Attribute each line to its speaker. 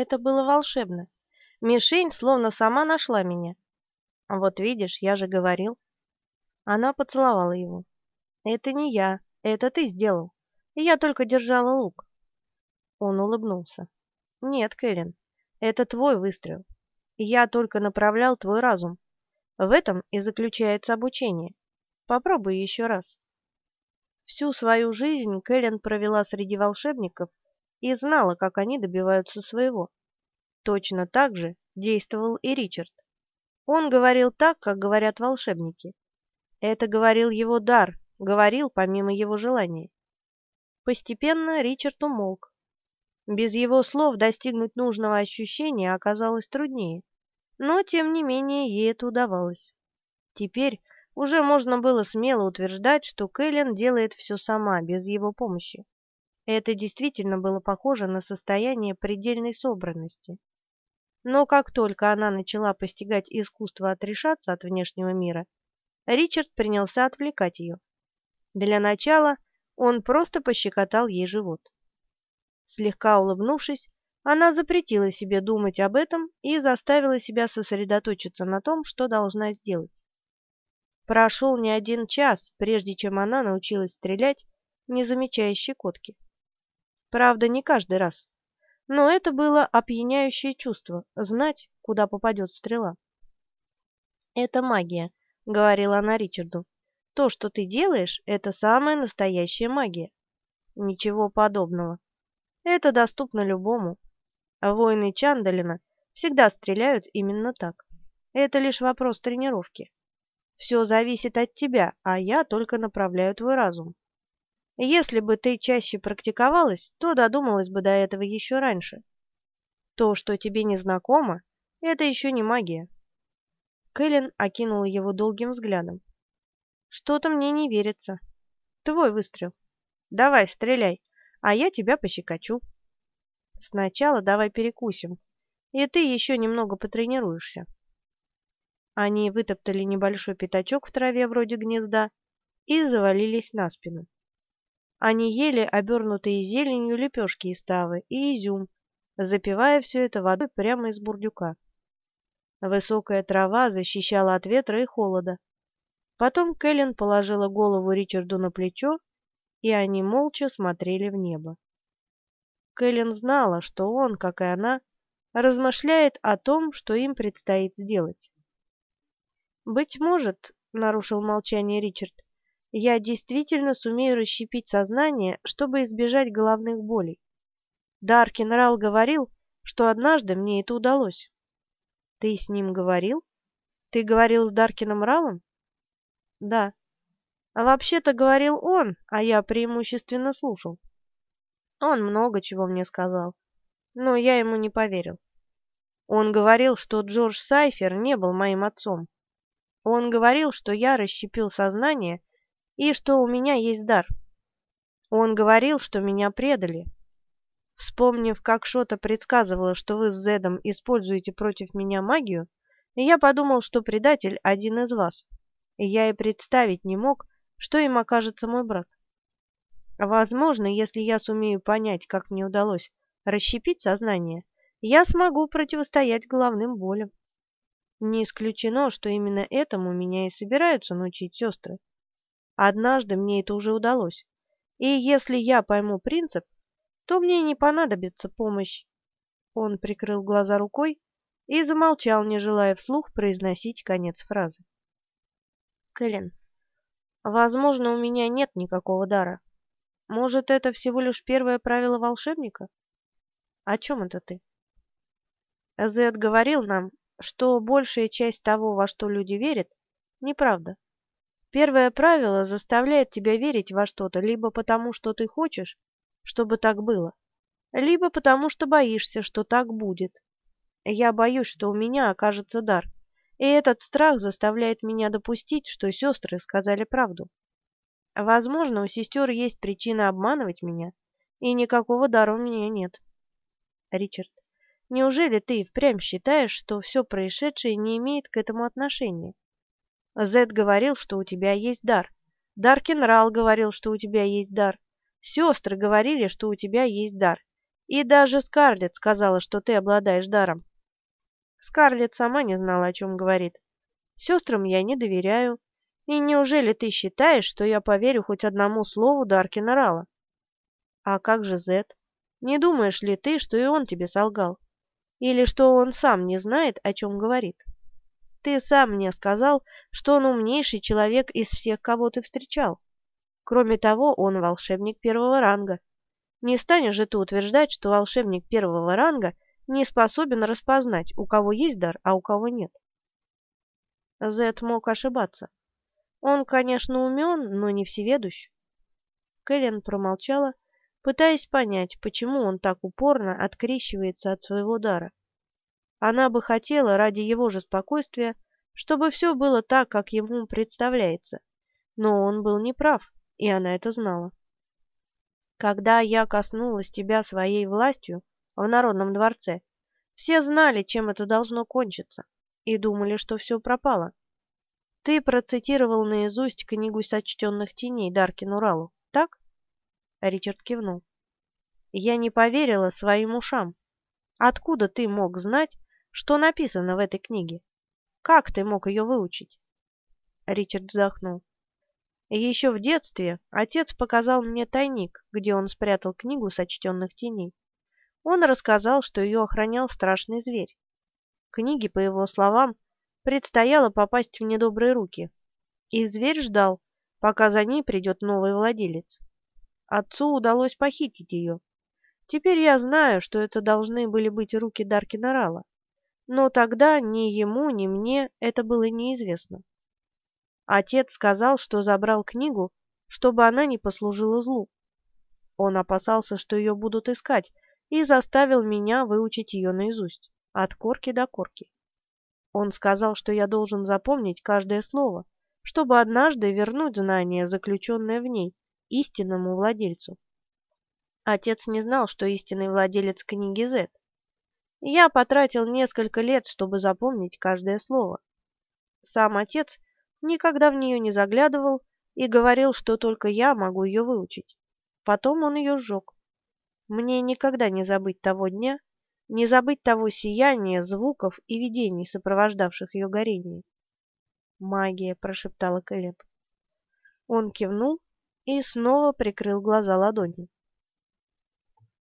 Speaker 1: Это было волшебно. Мишень словно сама нашла меня. Вот видишь, я же говорил. Она поцеловала его. Это не я, это ты сделал. Я только держала лук. Он улыбнулся. Нет, Кэлен, это твой выстрел. Я только направлял твой разум. В этом и заключается обучение. Попробуй еще раз. Всю свою жизнь Кэлен провела среди волшебников и знала, как они добиваются своего. Точно так же действовал и Ричард. Он говорил так, как говорят волшебники. Это говорил его дар, говорил помимо его желания. Постепенно Ричард умолк. Без его слов достигнуть нужного ощущения оказалось труднее, но, тем не менее, ей это удавалось. Теперь уже можно было смело утверждать, что Кэлен делает все сама, без его помощи. Это действительно было похоже на состояние предельной собранности. Но как только она начала постигать искусство отрешаться от внешнего мира, Ричард принялся отвлекать ее. Для начала он просто пощекотал ей живот. Слегка улыбнувшись, она запретила себе думать об этом и заставила себя сосредоточиться на том, что должна сделать. Прошел не один час, прежде чем она научилась стрелять, не замечая щекотки. Правда, не каждый раз. Но это было опьяняющее чувство — знать, куда попадет стрела. «Это магия», — говорила она Ричарду. «То, что ты делаешь, это самая настоящая магия». «Ничего подобного. Это доступно любому. А воины Чандалина всегда стреляют именно так. Это лишь вопрос тренировки. Все зависит от тебя, а я только направляю твой разум. Если бы ты чаще практиковалась, то додумалась бы до этого еще раньше. То, что тебе не знакомо, это еще не магия. Кэлен окинула его долгим взглядом. Что-то мне не верится. Твой выстрел. Давай, стреляй, а я тебя пощекочу. Сначала давай перекусим, и ты еще немного потренируешься. Они вытоптали небольшой пятачок в траве вроде гнезда и завалились на спину. Они ели обернутые зеленью лепешки из тавы и изюм, запивая все это водой прямо из бурдюка. Высокая трава защищала от ветра и холода. Потом Кэлен положила голову Ричарду на плечо, и они молча смотрели в небо. Кэлен знала, что он, как и она, размышляет о том, что им предстоит сделать. «Быть может, — нарушил молчание Ричард, я действительно сумею расщепить сознание, чтобы избежать головных болей. Даркин Рал говорил, что однажды мне это удалось. Ты с ним говорил? Ты говорил с Даркином Ралом? Да. А вообще-то говорил он, а я преимущественно слушал. Он много чего мне сказал, но я ему не поверил. Он говорил, что Джордж Сайфер не был моим отцом. Он говорил, что я расщепил сознание и что у меня есть дар. Он говорил, что меня предали. Вспомнив, как Шота предсказывала, что вы с Зедом используете против меня магию, я подумал, что предатель один из вас. И я и представить не мог, что им окажется мой брат. Возможно, если я сумею понять, как мне удалось расщепить сознание, я смогу противостоять головным болям. Не исключено, что именно этому меня и собираются научить сестры. Однажды мне это уже удалось. И если я пойму принцип, то мне не понадобится помощь. Он прикрыл глаза рукой и замолчал, не желая вслух произносить конец фразы. Кэлен, возможно, у меня нет никакого дара. Может, это всего лишь первое правило волшебника? О чем это ты? Зед говорил нам, что большая часть того, во что люди верят, неправда. Первое правило заставляет тебя верить во что-то либо потому, что ты хочешь, чтобы так было, либо потому, что боишься, что так будет. Я боюсь, что у меня окажется дар, и этот страх заставляет меня допустить, что сестры сказали правду. Возможно, у сестер есть причина обманывать меня, и никакого дара у меня нет. Ричард, неужели ты впрямь считаешь, что все происшедшее не имеет к этому отношения? Зед говорил, что у тебя есть дар. Даркин Рал говорил, что у тебя есть дар. Сестры говорили, что у тебя есть дар. И даже Скарлетт сказала, что ты обладаешь даром. Скарлетт сама не знала, о чем говорит. Сестрам я не доверяю. И неужели ты считаешь, что я поверю хоть одному слову Даркина Рала? А как же Зет? Не думаешь ли ты, что и он тебе солгал? Или что он сам не знает, о чем говорит? Ты сам мне сказал, что он умнейший человек из всех, кого ты встречал. Кроме того, он волшебник первого ранга. Не станешь же ты утверждать, что волшебник первого ранга не способен распознать, у кого есть дар, а у кого нет. Зет мог ошибаться. Он, конечно, умен, но не всеведущ. Кэлен промолчала, пытаясь понять, почему он так упорно открещивается от своего дара. Она бы хотела ради его же спокойствия, чтобы все было так, как ему представляется, но он был неправ, и она это знала. Когда я коснулась тебя своей властью в Народном дворце, все знали, чем это должно кончиться, и думали, что все пропало. Ты процитировал наизусть книгу сочтенных теней Даркину Ралу, так? Ричард кивнул. Я не поверила своим ушам. Откуда ты мог знать, что написано в этой книге? Как ты мог ее выучить? Ричард вздохнул. Еще в детстве отец показал мне тайник, где он спрятал книгу сочтенных теней. Он рассказал, что ее охранял страшный зверь. Книге, по его словам, предстояло попасть в недобрые руки, и зверь ждал, пока за ней придет новый владелец. Отцу удалось похитить ее. Теперь я знаю, что это должны были быть руки Даркина Рала, но тогда ни ему, ни мне это было неизвестно. Отец сказал, что забрал книгу, чтобы она не послужила злу. Он опасался, что ее будут искать, и заставил меня выучить ее наизусть, от корки до корки. Он сказал, что я должен запомнить каждое слово, чтобы однажды вернуть знание, заключенное в ней, истинному владельцу. Отец не знал, что истинный владелец книги Z. Я потратил несколько лет, чтобы запомнить каждое слово. Сам отец никогда в нее не заглядывал и говорил, что только я могу ее выучить. Потом он ее сжег. Мне никогда не забыть того дня, не забыть того сияния, звуков и видений, сопровождавших ее горение. «Магия», — прошептала Кэлен. Он кивнул и снова прикрыл глаза ладонью.